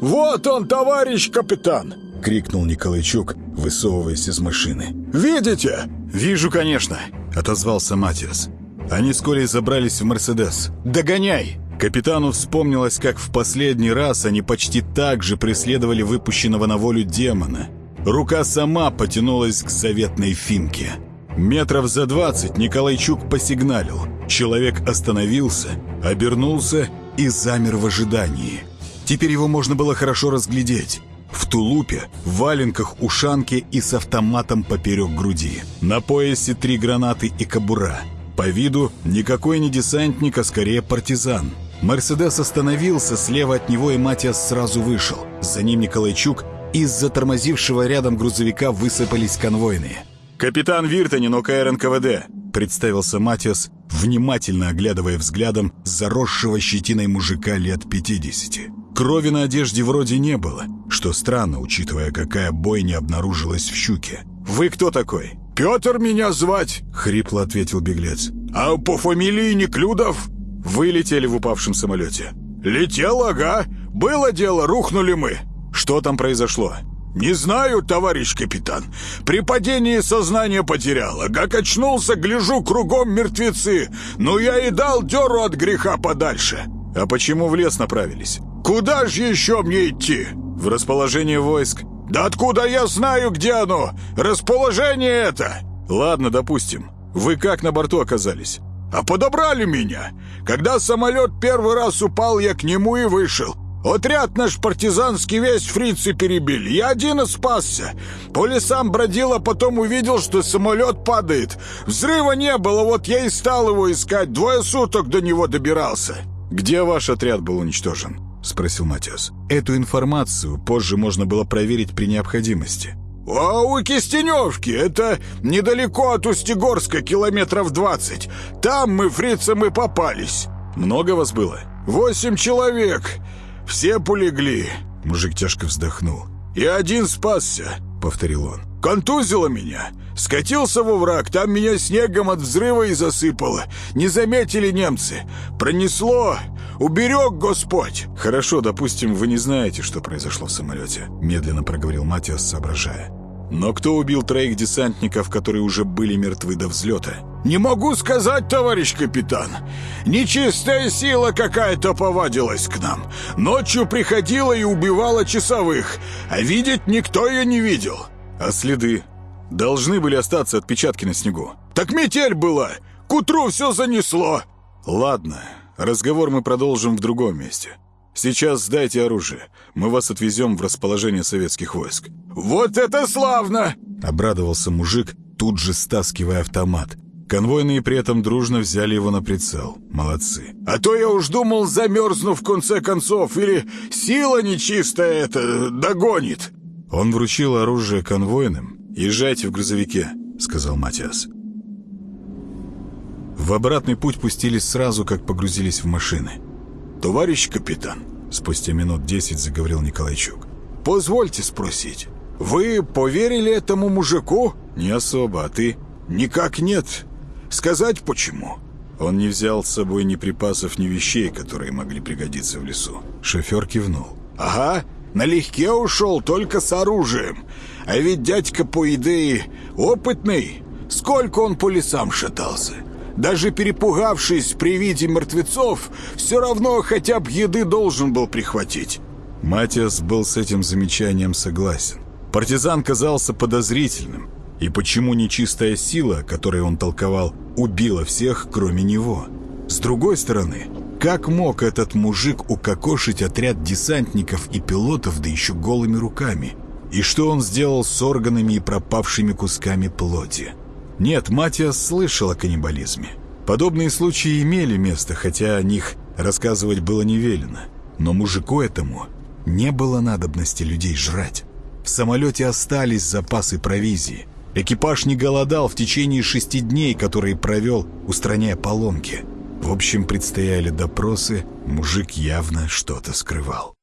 «Вот он, товарищ капитан!» — крикнул Николайчук, высовываясь из машины. «Видите?» «Вижу, конечно», — отозвался Матиас. Они с Колей забрались в «Мерседес». «Догоняй!» Капитану вспомнилось, как в последний раз они почти так же преследовали выпущенного на волю демона. Рука сама потянулась к заветной финке. Метров за двадцать Николайчук посигналил. Человек остановился, обернулся и замер в ожидании. Теперь его можно было хорошо разглядеть. В тулупе, в валенках, ушанке и с автоматом поперек груди. На поясе три гранаты и кобура. По виду никакой не десантник, а скорее партизан. Мерседес остановился, слева от него и Матиас сразу вышел. За ним Николайчук. Из затормозившего рядом грузовика высыпались конвойные. «Капитан Виртанин, ОКР НКВД», — представился Матиас, внимательно оглядывая взглядом заросшего щетиной мужика лет 50. Крови на одежде вроде не было, что странно, учитывая, какая бойня обнаружилась в щуке. «Вы кто такой?» «Петр меня звать», — хрипло ответил беглец. «А по фамилии Неклюдов?» Вы летели в упавшем самолете? Летел, ага. Было дело, рухнули мы. Что там произошло? «Не знаю, товарищ капитан. При падении сознание потеряло. Как очнулся, гляжу, кругом мертвецы. Ну, я и дал дёру от греха подальше». «А почему в лес направились?» «Куда же еще мне идти?» «В расположение войск». «Да откуда я знаю, где оно? Расположение это!» «Ладно, допустим. Вы как на борту оказались?» «А подобрали меня. Когда самолет первый раз упал, я к нему и вышел. Отряд наш партизанский весь фрицы перебили. Я один и спасся. По лесам бродил, а потом увидел, что самолет падает. Взрыва не было, вот я и стал его искать. Двое суток до него добирался». «Где ваш отряд был уничтожен?» — спросил Матиас. «Эту информацию позже можно было проверить при необходимости». «А у Кистеневки, это недалеко от Устигорска, километров двадцать. Там мы фрицам и попались». «Много вас было?» «Восемь человек. Все полегли». Мужик тяжко вздохнул. «И один спасся», — повторил он. «Контузило меня. Скатился во враг, там меня снегом от взрыва и засыпало. Не заметили немцы. Пронесло. Уберег Господь!» «Хорошо, допустим, вы не знаете, что произошло в самолете», — медленно проговорил Матиас, соображая. «Но кто убил троих десантников, которые уже были мертвы до взлета?» «Не могу сказать, товарищ капитан. Нечистая сила какая-то повадилась к нам. Ночью приходила и убивала часовых, а видеть никто ее не видел». «А следы? Должны были остаться отпечатки на снегу». «Так метель была. К утру все занесло». «Ладно, разговор мы продолжим в другом месте. Сейчас сдайте оружие. Мы вас отвезем в расположение советских войск». «Вот это славно!» — обрадовался мужик, тут же стаскивая автомат. Конвойные при этом дружно взяли его на прицел. Молодцы. «А то я уж думал, замерзну в конце концов, или сила нечистая это догонит». Он вручил оружие конвойным. «Езжайте в грузовике», — сказал Матиас. В обратный путь пустились сразу, как погрузились в машины. «Товарищ капитан», — спустя минут десять заговорил Николайчук. «Позвольте спросить, вы поверили этому мужику?» «Не особо, а ты?» «Никак нет. Сказать почему?» Он не взял с собой ни припасов, ни вещей, которые могли пригодиться в лесу. Шофер кивнул. «Ага, налегке ушел, только с оружием. А ведь дядька, по идее, опытный. Сколько он по лесам шатался. Даже перепугавшись при виде мертвецов, все равно хотя бы еды должен был прихватить». Матиас был с этим замечанием согласен. Партизан казался подозрительным. И почему нечистая сила, которой он толковал, убила всех, кроме него? С другой стороны, как мог этот мужик укокошить отряд десантников и пилотов, да еще голыми руками? И что он сделал с органами и пропавшими кусками плоти? Нет, Матиас слышал о каннибализме. Подобные случаи имели место, хотя о них рассказывать было не велено. Но мужику этому не было надобности людей жрать. В самолете остались запасы провизии. Экипаж не голодал в течение шести дней, которые провел, устраняя поломки. В общем, предстояли допросы, мужик явно что-то скрывал.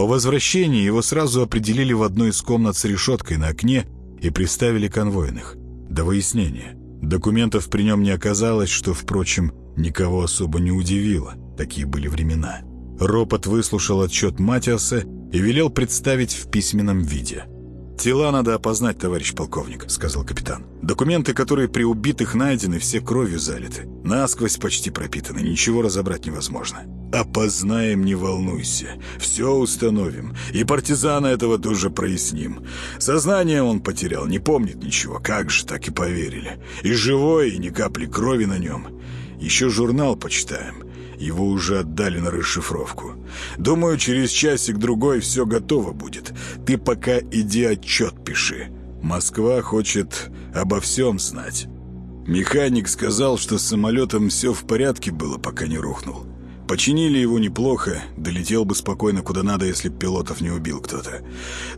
По возвращении его сразу определили в одной из комнат с решеткой на окне и приставили конвойных. До выяснения. Документов при нем не оказалось, что, впрочем, никого особо не удивило. Такие были времена. Ропот выслушал отчет Матиаса и велел представить в письменном виде. «Тела надо опознать, товарищ полковник», — сказал капитан. «Документы, которые при убитых найдены, все кровью залиты. Насквозь почти пропитаны, ничего разобрать невозможно». «Опознаем, не волнуйся. Все установим. И партизана этого тоже проясним. Сознание он потерял, не помнит ничего. Как же, так и поверили. И живой, и ни капли крови на нем. Еще журнал почитаем. Его уже отдали на расшифровку. Думаю, через часик-другой все готово будет. Ты пока иди отчет пиши. Москва хочет обо всем знать. Механик сказал, что с самолетом все в порядке было, пока не рухнул. Починили его неплохо, долетел бы спокойно куда надо, если б пилотов не убил кто-то.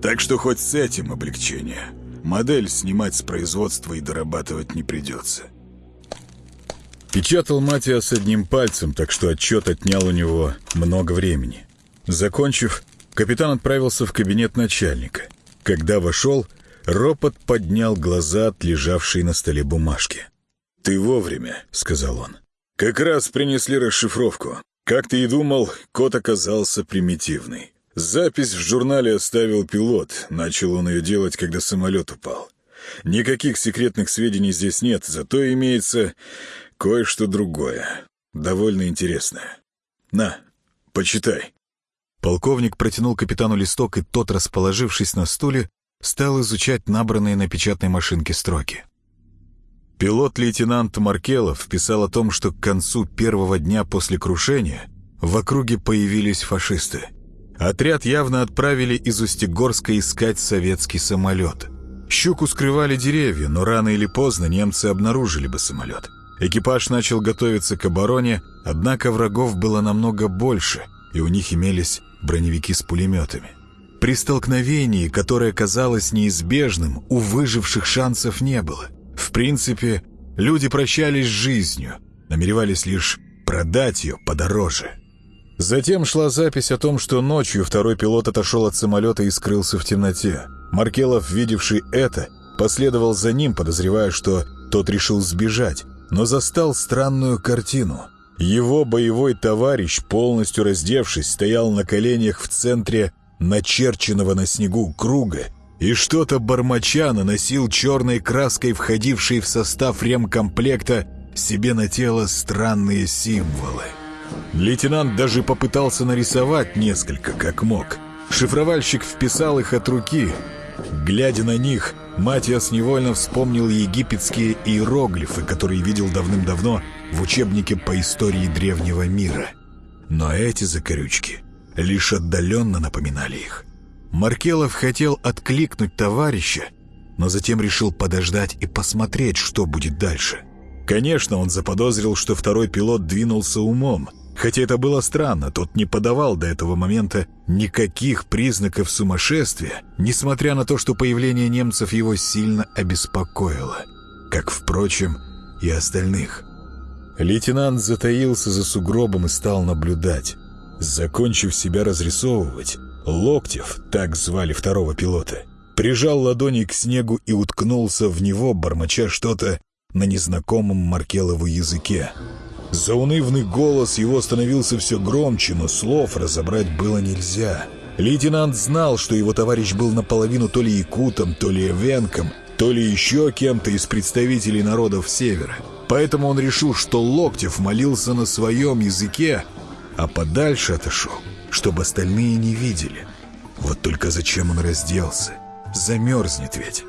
Так что хоть с этим облегчение. Модель снимать с производства и дорабатывать не придется. Печатал Матиас одним пальцем, так что отчет отнял у него много времени. Закончив, капитан отправился в кабинет начальника. Когда вошел, ропот поднял глаза от лежавшей на столе бумажки. «Ты вовремя», — сказал он. «Как раз принесли расшифровку. Как ты и думал, код оказался примитивный. Запись в журнале оставил пилот. Начал он ее делать, когда самолет упал. Никаких секретных сведений здесь нет, зато имеется кое-что другое. Довольно интересное. На, почитай. Полковник протянул капитану листок, и тот, расположившись на стуле, стал изучать набранные на печатной машинке строки. Пилот-лейтенант Маркелов писал о том, что к концу первого дня после крушения в округе появились фашисты. Отряд явно отправили из Устегорска искать советский самолет. Щуку скрывали деревья, но рано или поздно немцы обнаружили бы самолет. Экипаж начал готовиться к обороне, однако врагов было намного больше, и у них имелись броневики с пулеметами. При столкновении, которое казалось неизбежным, у выживших шансов не было – в принципе, люди прощались с жизнью, намеревались лишь продать ее подороже. Затем шла запись о том, что ночью второй пилот отошел от самолета и скрылся в темноте. Маркелов, видевший это, последовал за ним, подозревая, что тот решил сбежать, но застал странную картину. Его боевой товарищ, полностью раздевшись, стоял на коленях в центре начерченного на снегу круга и что-то бормоча наносил черной краской, входившей в состав ремкомплекта, себе на тело странные символы. Лейтенант даже попытался нарисовать несколько, как мог. Шифровальщик вписал их от руки. Глядя на них, Матиас невольно вспомнил египетские иероглифы, которые видел давным-давно в учебнике по истории древнего мира. Но эти закорючки лишь отдаленно напоминали их. Маркелов хотел откликнуть товарища, но затем решил подождать и посмотреть, что будет дальше. Конечно, он заподозрил, что второй пилот двинулся умом, хотя это было странно, тот не подавал до этого момента никаких признаков сумасшествия, несмотря на то, что появление немцев его сильно обеспокоило, как, впрочем, и остальных. Лейтенант затаился за сугробом и стал наблюдать. Закончив себя разрисовывать, Локтев, так звали второго пилота, прижал ладони к снегу и уткнулся в него, бормоча что-то на незнакомом Маркелову языке. Заунывный голос его становился все громче, но слов разобрать было нельзя. Лейтенант знал, что его товарищ был наполовину то ли якутом, то ли эвенком, то ли еще кем-то из представителей народов Севера. Поэтому он решил, что Локтев молился на своем языке, а подальше отошел чтобы остальные не видели. Вот только зачем он разделся? Замерзнет ведь.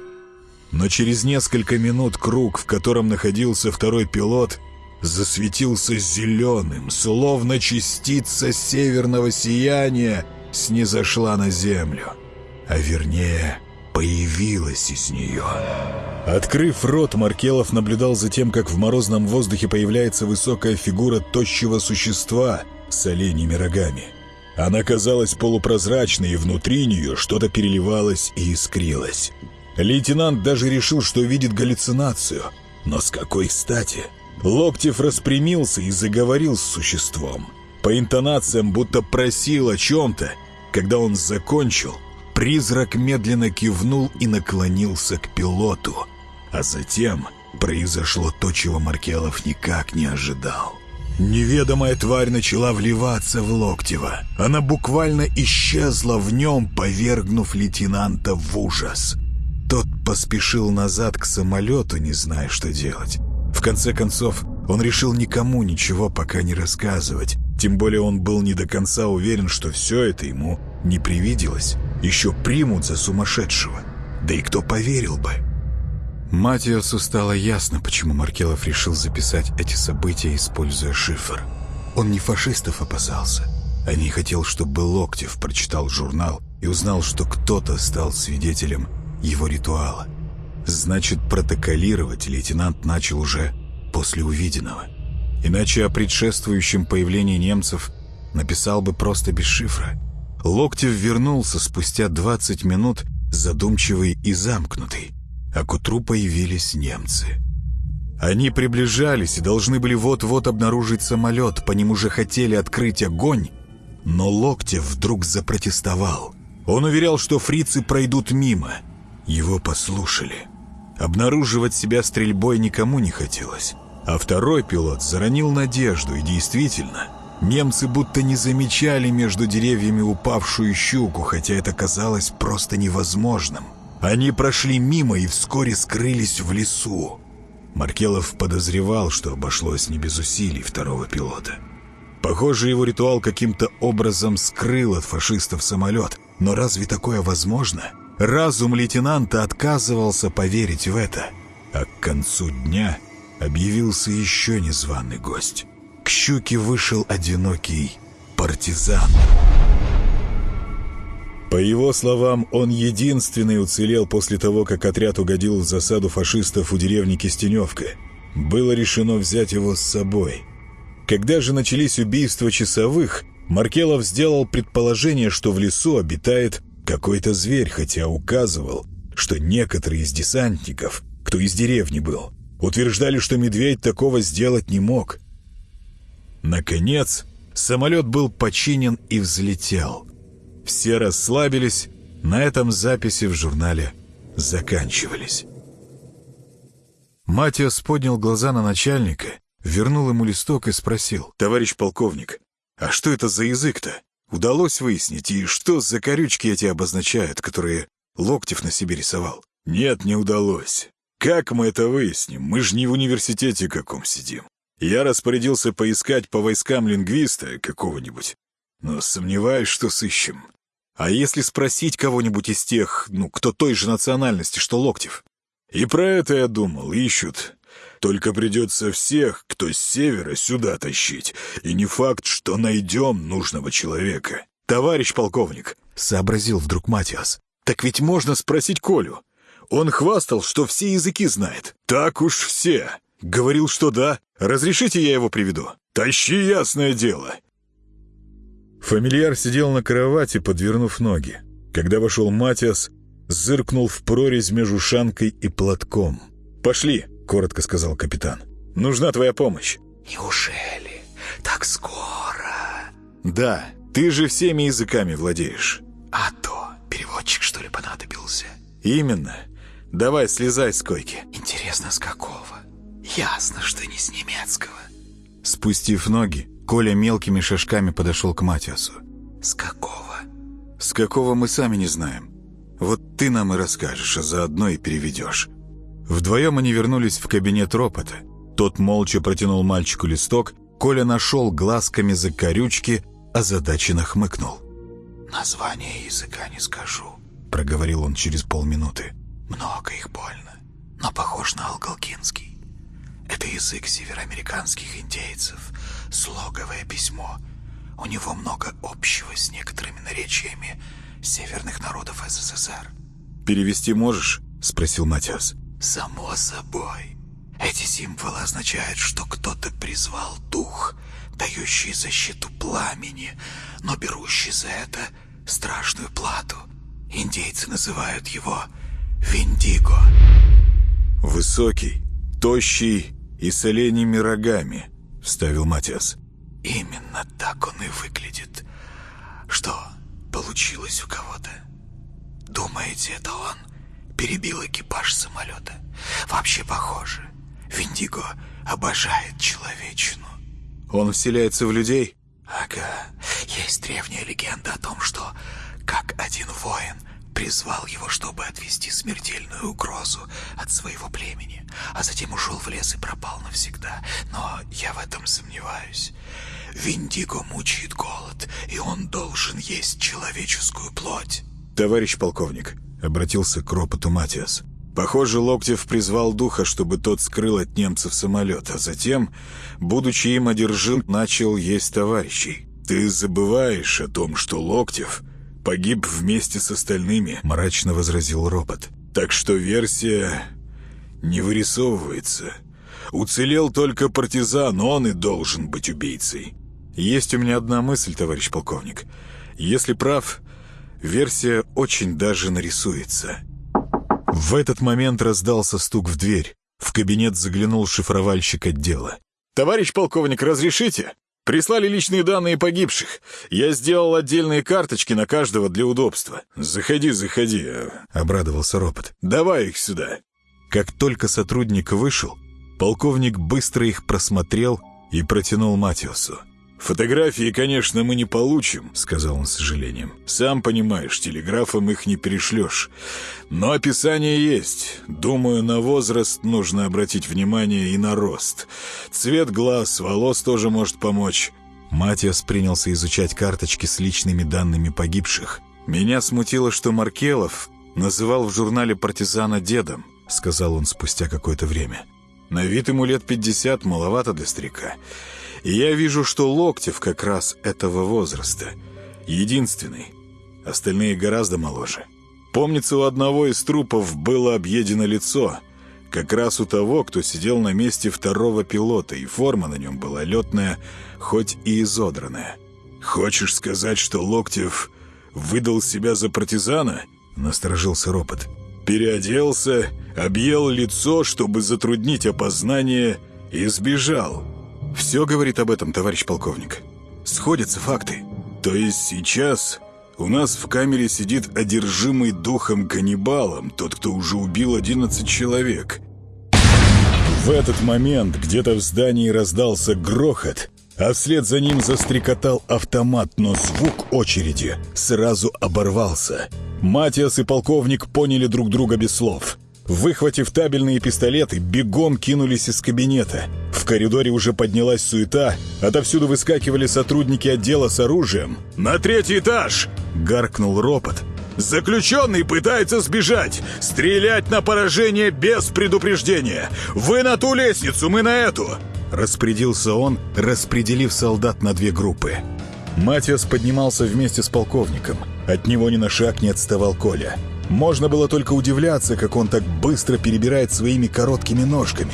Но через несколько минут круг, в котором находился второй пилот, засветился зеленым, словно частица северного сияния снизошла на землю. А вернее, появилась из нее. Открыв рот, Маркелов наблюдал за тем, как в морозном воздухе появляется высокая фигура тощего существа с оленьими рогами. Она казалась полупрозрачной, и внутри нее что-то переливалось и искрилось. Лейтенант даже решил, что видит галлюцинацию. Но с какой стати? Локтев распрямился и заговорил с существом. По интонациям будто просил о чем-то. Когда он закончил, призрак медленно кивнул и наклонился к пилоту. А затем произошло то, чего Маркелов никак не ожидал. Неведомая тварь начала вливаться в Локтева. Она буквально исчезла в нем, повергнув лейтенанта в ужас. Тот поспешил назад к самолету, не зная, что делать. Конце концов, он решил никому ничего пока не рассказывать. Тем более он был не до конца уверен, что все это ему не привиделось. Еще примут за сумасшедшего. Да и кто поверил бы? Матиасу стало ясно, почему Маркелов решил записать эти события, используя шифр. Он не фашистов опасался, а не хотел, чтобы Локтев прочитал журнал и узнал, что кто-то стал свидетелем его ритуала. Значит, протоколировать лейтенант начал уже после увиденного. Иначе о предшествующем появлении немцев написал бы просто без шифра. Локтев вернулся спустя 20 минут, задумчивый и замкнутый а к утру появились немцы. Они приближались и должны были вот-вот обнаружить самолет, по ним уже хотели открыть огонь, но Локтев вдруг запротестовал. Он уверял, что фрицы пройдут мимо. Его послушали. Обнаруживать себя стрельбой никому не хотелось. А второй пилот заронил надежду, и действительно, Немцы будто не замечали между деревьями упавшую щуку, хотя это казалось просто невозможным. Они прошли мимо и вскоре скрылись в лесу. Маркелов подозревал, что обошлось не без усилий второго пилота. Похоже, его ритуал каким-то образом скрыл от фашистов самолет. Но разве такое возможно? Разум лейтенанта отказывался поверить в это. А к концу дня объявился еще незваный гость. К щуке вышел одинокий партизан. По его словам, он единственный уцелел после того, как отряд угодил в засаду фашистов у деревни Кистеневка. Было решено взять его с собой. Когда же начались убийства часовых, Маркелов сделал предположение, что в лесу обитает какой-то зверь, хотя указывал, что некоторые из десантников, кто из деревни был, утверждали, что медведь такого сделать не мог. Наконец, самолет был починен и взлетел. Все расслабились, на этом записи в журнале заканчивались. Матиас поднял глаза на начальника, вернул ему листок и спросил. «Товарищ полковник, а что это за язык-то? Удалось выяснить, и что за корючки эти обозначают, которые Локтев на себе рисовал?» «Нет, не удалось. Как мы это выясним? Мы же не в университете каком сидим. Я распорядился поискать по войскам лингвиста какого-нибудь, но сомневаюсь, что сыщем. А если спросить кого-нибудь из тех, ну, кто той же национальности, что Локтев? И про это я думал, ищут. Только придется всех, кто с севера, сюда тащить. И не факт, что найдем нужного человека. Товарищ полковник, — сообразил вдруг Матиас, — так ведь можно спросить Колю. Он хвастал, что все языки знает. Так уж все. Говорил, что да. Разрешите я его приведу? Тащи, ясное дело. Фамильяр сидел на кровати, подвернув ноги. Когда вошел Матиас, зыркнул в прорезь между шанкой и платком. «Пошли», — коротко сказал капитан. «Нужна твоя помощь». «Неужели? Так скоро?» «Да, ты же всеми языками владеешь». «А то, переводчик, что ли, понадобился?» «Именно. Давай, слезай с койки». «Интересно, с какого? Ясно, что не с немецкого». Спустив ноги, Коля мелкими шажками подошел к Матиасу. «С какого?» «С какого мы сами не знаем. Вот ты нам и расскажешь, а заодно и переведешь». Вдвоем они вернулись в кабинет ропота. Тот молча протянул мальчику листок, Коля нашел глазками за корючки, озадаченно хмыкнул. «Название языка не скажу», — проговорил он через полминуты. «Много их больно, но похож на алгалкинский. Это язык североамериканских индейцев, слоговое письмо. У него много общего с некоторыми наречиями северных народов СССР. «Перевести можешь?» — спросил Матиас. «Само собой. Эти символы означают, что кто-то призвал дух, дающий защиту пламени, но берущий за это страшную плату. Индейцы называют его Виндиго». «Высокий, тощий и с оленями рогами», — вставил Матиас. «Именно так он и выглядит. Что получилось у кого-то? Думаете, это он перебил экипаж самолета? Вообще похоже. Виндиго обожает человечину». «Он вселяется в людей?» «Ага. Есть древняя легенда о том, что как один воин призвал его, чтобы отвести смертельную угрозу от своего племени, а затем ушел в лес и пропал навсегда. Но я в этом сомневаюсь. Виндиго мучает голод, и он должен есть человеческую плоть. «Товарищ полковник», — обратился к ропоту Матиас, Похоже, Локтев призвал духа, чтобы тот скрыл от немцев самолет, а затем, будучи им одержим, начал есть товарищей. Ты забываешь о том, что Локтев погиб вместе с остальными, мрачно возразил ропот. Так что версия не вырисовывается. Уцелел только партизан, он и должен быть убийцей. Есть у меня одна мысль, товарищ полковник. Если прав, версия очень даже нарисуется. В этот момент раздался стук в дверь. В кабинет заглянул шифровальщик отдела. «Товарищ полковник, разрешите? Прислали личные данные погибших. Я сделал отдельные карточки на каждого для удобства. Заходи, заходи», — обрадовался ропот. «Давай их сюда». Как только сотрудник вышел, полковник быстро их просмотрел и протянул Матиусу. «Фотографии, конечно, мы не получим», — сказал он с сожалением. «Сам понимаешь, телеграфом их не перешлешь. Но описание есть. Думаю, на возраст нужно обратить внимание и на рост. Цвет глаз, волос тоже может помочь». Матиас принялся изучать карточки с личными данными погибших. «Меня смутило, что Маркелов называл в журнале партизана дедом», — сказал он спустя какое-то время. «На вид ему лет пятьдесят, маловато для старика». Я вижу, что Локтев как раз этого возраста. Единственный. Остальные гораздо моложе. Помнится, у одного из трупов было объедено лицо. Как раз у того, кто сидел на месте второго пилота, и форма на нем была летная, хоть и изодранная. «Хочешь сказать, что Локтев выдал себя за партизана?» — насторожился ропот. «Переоделся, объел лицо, чтобы затруднить опознание, и сбежал». «Все говорит об этом, товарищ полковник. Сходятся факты. То есть сейчас у нас в камере сидит одержимый духом каннибалом, тот, кто уже убил 11 человек». В этот момент где-то в здании раздался грохот, а вслед за ним застрекотал автомат, но звук очереди сразу оборвался. Матиас и полковник поняли друг друга без слов. Выхватив табельные пистолеты, бегом кинулись из кабинета. В коридоре уже поднялась суета, отовсюду выскакивали сотрудники отдела с оружием. «На третий этаж!» — гаркнул ропот. «Заключенный пытается сбежать! Стрелять на поражение без предупреждения! Вы на ту лестницу, мы на эту!» Распорядился он, распределив солдат на две группы. Матиас поднимался вместе с полковником. От него ни на шаг не отставал Коля. Можно было только удивляться, как он так быстро перебирает своими короткими ножками.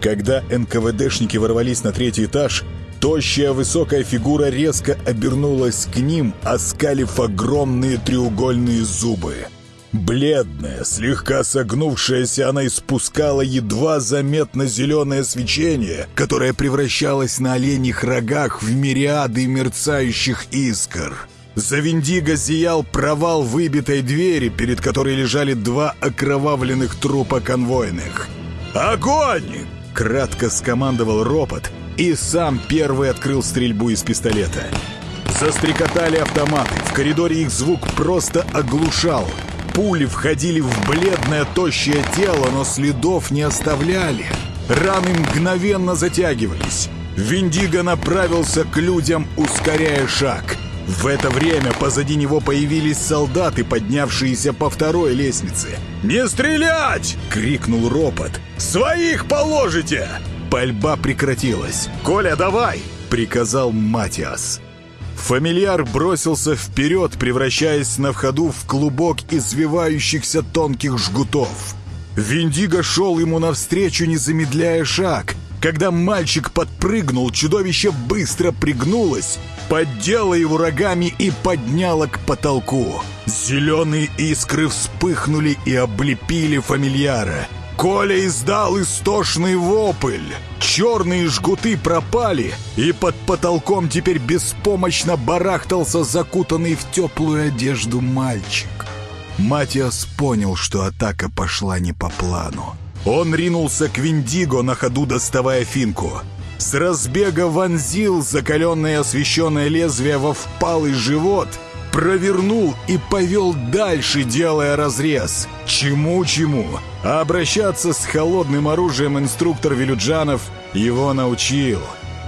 Когда НКВДшники ворвались на третий этаж, тощая высокая фигура резко обернулась к ним, оскалив огромные треугольные зубы. Бледная, слегка согнувшаяся, она испускала едва заметно зеленое свечение, которое превращалось на оленьих рогах в мириады мерцающих искр. За Виндиго зиял провал выбитой двери, перед которой лежали два окровавленных трупа конвойных. «Огонь!» — кратко скомандовал ропот и сам первый открыл стрельбу из пистолета. Застрекотали автоматы, в коридоре их звук просто оглушал. Пули входили в бледное тощее тело, но следов не оставляли. Раны мгновенно затягивались. Виндиго направился к людям, ускоряя шаг — в это время позади него появились солдаты, поднявшиеся по второй лестнице. «Не стрелять!» — крикнул ропот. «Своих положите!» Пальба прекратилась. «Коля, давай!» — приказал Матиас. Фамильяр бросился вперед, превращаясь на входу в клубок извивающихся тонких жгутов. Виндиго шел ему навстречу, не замедляя шаг. Когда мальчик подпрыгнул, чудовище быстро пригнулось, поддело его рогами и подняло к потолку. Зеленые искры вспыхнули и облепили фамильяра. Коля издал истошный вопль. Черные жгуты пропали, и под потолком теперь беспомощно барахтался закутанный в теплую одежду мальчик. Матиас понял, что атака пошла не по плану. Он ринулся к Виндиго, на ходу доставая финку. С разбега вонзил закаленное освещенное лезвие во впалый живот, провернул и повел дальше, делая разрез. Чему-чему, а обращаться с холодным оружием инструктор Велюджанов его научил.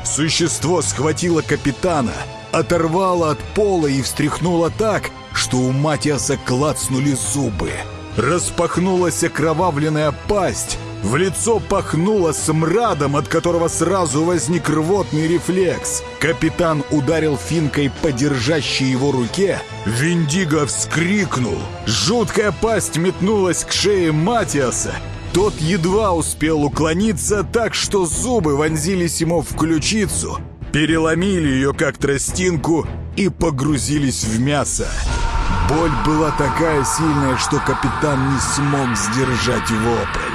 Существо схватило капитана, оторвало от пола и встряхнуло так, что у Матиаса клацнули зубы. Распахнулась окровавленная пасть, в лицо пахнуло смрадом, от которого сразу возник рвотный рефлекс. Капитан ударил финкой по держащей его руке. Виндиго вскрикнул. Жуткая пасть метнулась к шее Матиаса. Тот едва успел уклониться так, что зубы вонзились ему в ключицу, переломили ее как тростинку и погрузились в мясо. Боль была такая сильная, что капитан не смог сдержать вопль.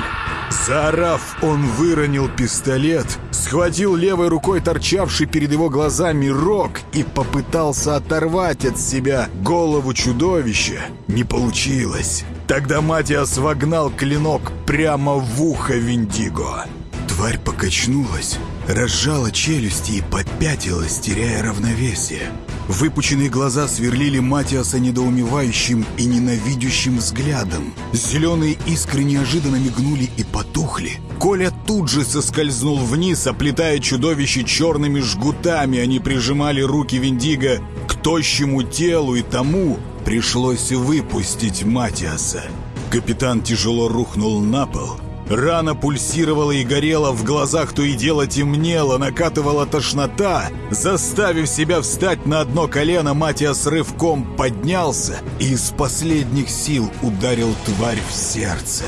Заорав, он выронил пистолет, схватил левой рукой торчавший перед его глазами рог и попытался оторвать от себя голову чудовища. Не получилось. Тогда Матиас вогнал клинок прямо в ухо Виндиго. Тварь покачнулась, разжала челюсти и попятилась, теряя равновесие. Выпученные глаза сверлили Матиаса недоумевающим и ненавидящим взглядом. Зеленые искры неожиданно мигнули и потухли. Коля тут же соскользнул вниз, оплетая чудовище черными жгутами. Они прижимали руки Виндиго к тощему телу, и тому пришлось выпустить Матиаса. Капитан тяжело рухнул на пол — Рана пульсировала и горела, в глазах то и дело темнело, накатывала тошнота. Заставив себя встать на одно колено, Матиас рывком поднялся и из последних сил ударил тварь в сердце.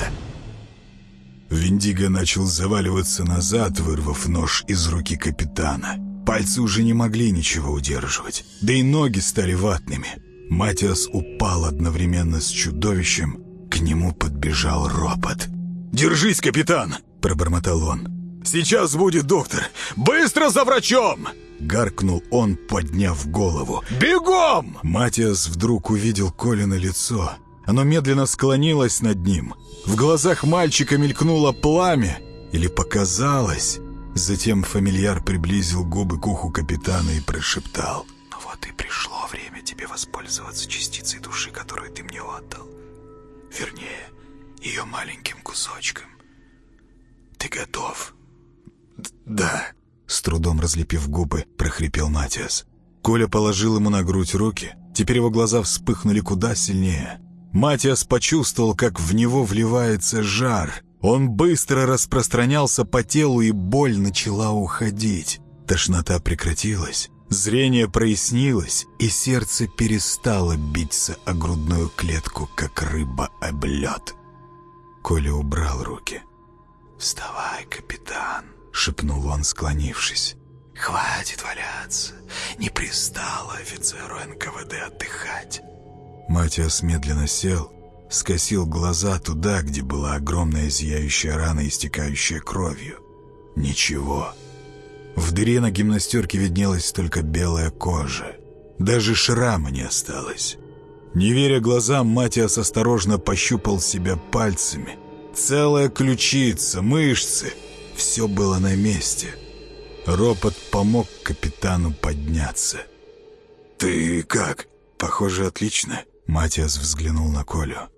Виндиго начал заваливаться назад, вырвав нож из руки капитана. Пальцы уже не могли ничего удерживать, да и ноги стали ватными. Матиас упал одновременно с чудовищем, к нему подбежал ропот — «Держись, капитан!» — пробормотал он. «Сейчас будет доктор! Быстро за врачом!» Гаркнул он, подняв голову. «Бегом!» Матиас вдруг увидел Колина лицо. Оно медленно склонилось над ним. В глазах мальчика мелькнуло пламя. Или показалось. Затем фамильяр приблизил губы к уху капитана и прошептал. «Ну вот и пришло время тебе воспользоваться частицей души, которую ты мне отдал. Вернее, ее маленьким кусочком. Ты готов? Да. С трудом разлепив губы, прохрипел Матиас. Коля положил ему на грудь руки. Теперь его глаза вспыхнули куда сильнее. Матиас почувствовал, как в него вливается жар. Он быстро распространялся по телу, и боль начала уходить. Тошнота прекратилась. Зрение прояснилось, и сердце перестало биться о грудную клетку, как рыба об лед. Коля убрал руки. «Вставай, капитан», — шепнул он, склонившись. «Хватит валяться. Не пристало офицеру НКВД отдыхать». Матиас медленно сел, скосил глаза туда, где была огромная зияющая рана, истекающая кровью. Ничего. В дыре на гимнастерке виднелась только белая кожа. Даже шрама не осталось. Не веря глазам, Матиас осторожно пощупал себя пальцами. Целая ключица, мышцы — все было на месте. Ропот помог капитану подняться. «Ты как? Похоже, отлично». Матиас взглянул на Колю.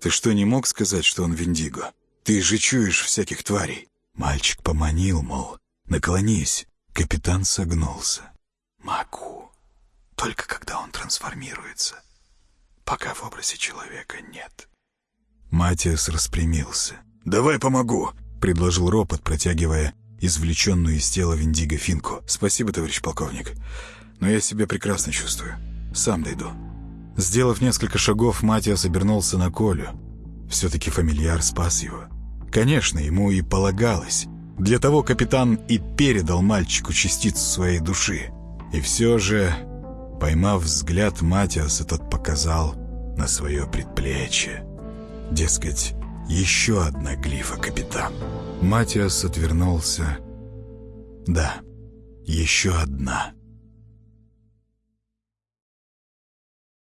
«Ты что, не мог сказать, что он Виндиго? Ты же чуешь всяких тварей». Мальчик поманил, мол, наклонись. Капитан согнулся. «Могу. Только когда он трансформируется» пока в образе человека нет. Матиас распрямился. «Давай помогу!» — предложил ропот, протягивая извлеченную из тела Виндиго финку. «Спасибо, товарищ полковник, но я себя прекрасно чувствую. Сам дойду». Сделав несколько шагов, Матиас обернулся на Колю. Все-таки фамильяр спас его. Конечно, ему и полагалось. Для того капитан и передал мальчику частицу своей души. И все же Поймав взгляд Матиаса, тот показал на свое предплечье. Дескать, еще одна глифа, капитан. Матиас отвернулся. Да, еще одна.